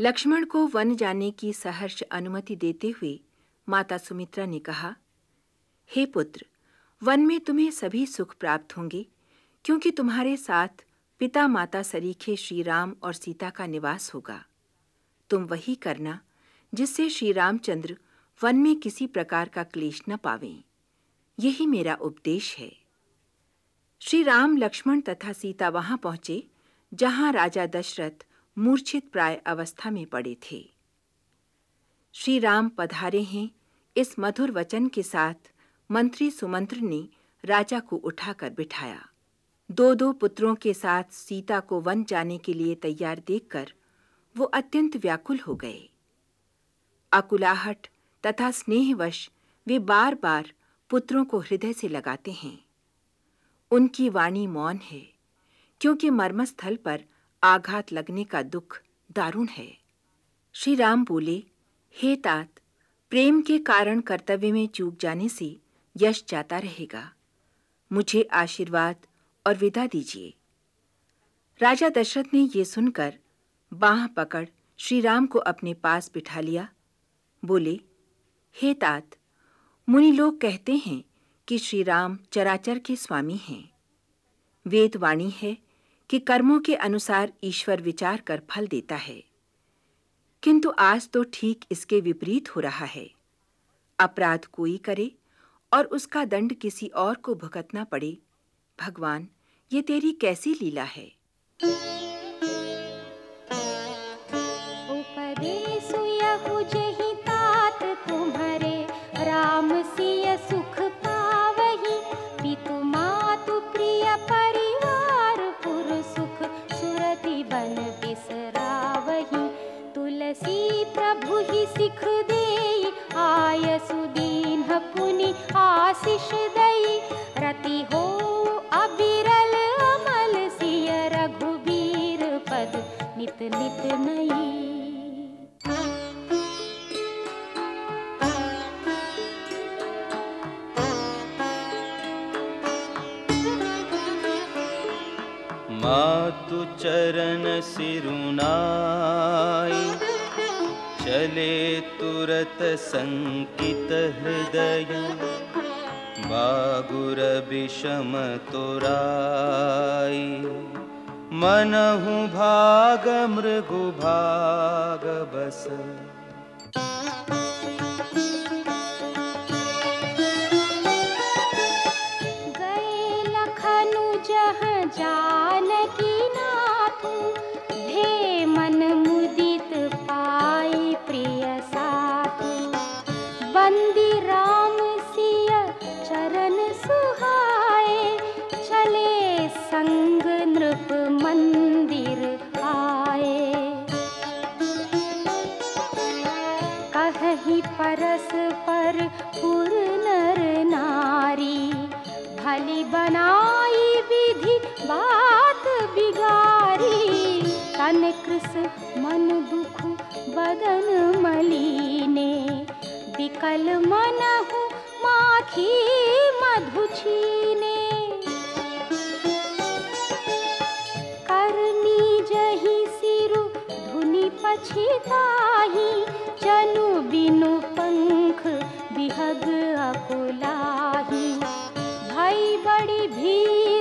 लक्ष्मण को वन जाने की सहर्ष अनुमति देते हुए माता सुमित्रा ने कहा, हे पुत्र, वन में तुम्हें सभी सुख प्राप्त होंगे, क्योंकि तुम्हारे साथ पिता माता सरीखे श्री राम और सीता का निवास होगा। तुम वही करना जिससे श्री रामचंद्र वन में किसी प्रकार का क्लेश न पावें। यही मेरा उपदेश है। श्री राम लक्ष्मण तथा सीता वहाँ पहुँचे, जहाँ राजा दशरथ मूर्छित प्राय अवस्था में पड़े थे। श्री राम पधारे हैं, इस मधुर वचन के साथ मंत्री सुमंत्र ने राजा को उठाकर बिठाया। दो दो पुत्रों के साथ सीता को वन जाने के लिए तैयार देखकर वो अत्यंत व्याकुल हो गए। अकुलाहट तथा स्नेहवश वे बार-बार पुत्रों को हृदय से लगाते हैं। उनकी वाणी मौन है, क्योंकि मर्मस्थल पर आघात लगने का दुख दारुण है। श्री राम बोले, हे तात, प्रेम के कारण कर्तव्य में चूक जाने से यश जाता रहेगा। मुझे आशीर्वाद और विदा दीजिए। राजा दशरथ ने यह सुनकर बाह पकड़ श्री राम को अपने पास बिठा लिया। बोले, हे तात, मुनि लोग कहते हैं कि श्री राम चराचर के स्वामी हैं। वेद वाणी है कि कर्मों के अनुसार ईश्वर विचार कर फल देता है। किंतु आज तो ठीक इसके विपरीत हो रहा है। अपराध कोई करे और उसका दंड किसी और को भुगतना पड़े। भगवान, ये तेरी कैसी लीला है? मातु चरण सिरुनाई चले तुरत संकित हृदय। बागुर विषम तोराई। मनहु भाग मृगु भाग बस। मन दुख बदन मलीने। विकल मनहु माखी मधु करनी जही सिरु धुनि पछिताही चनु बिनु पंख बिहग अकुलाही। भई बड़ी भीर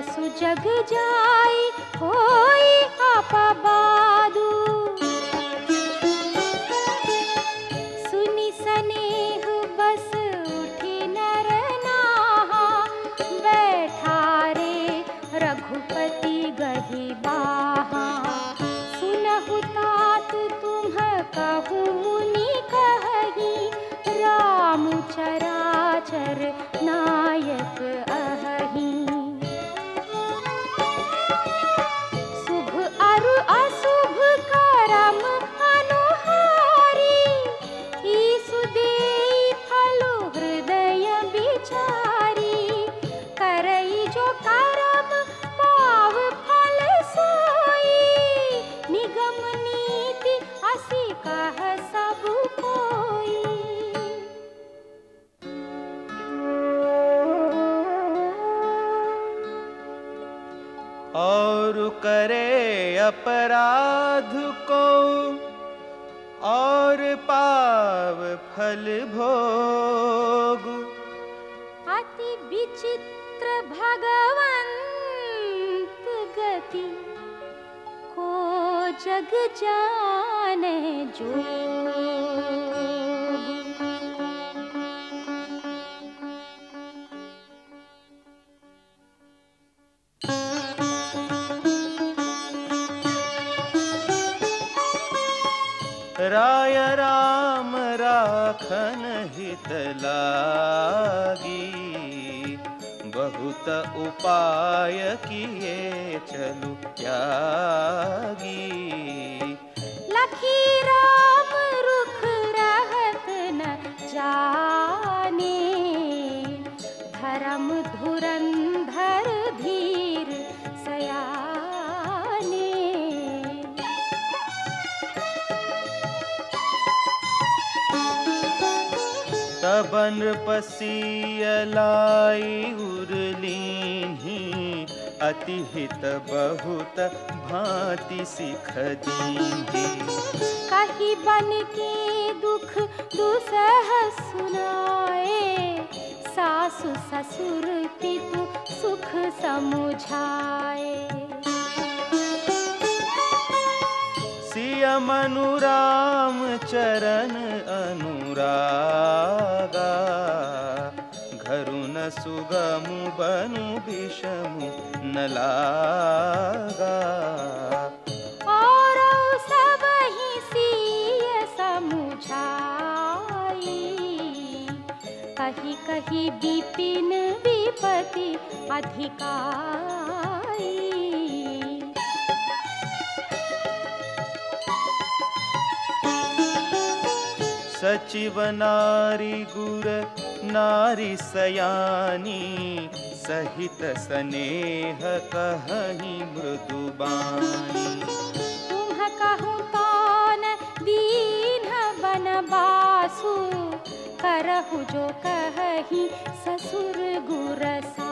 जसु जग जाई होई अपबादु करे अपराध को और पाव फल भोग। अति विचित्र भगवंत गति को जग जाने जो राखन हित लागी। बहुत उपाय किए चलु त्यागी। तबन पसियलाई उरलीही अति हित बहुत भांति सिख दीही कही बन के दुख दुसह सुनाए सासु ससुर पितु सुख समुझाए। सिया मनुराम चरण अनुरागा सुगमु बनु विषमु न लागा और सब ही सीय समुझाई। कही कही विपिन विपति अधिकारी सचिव नारी गुर नारी सयानी, सहित स्नेह कहीं मृदुबानी तुम कहूँ कौन दीन बनबासु करहु जो कही ससुर गुरसा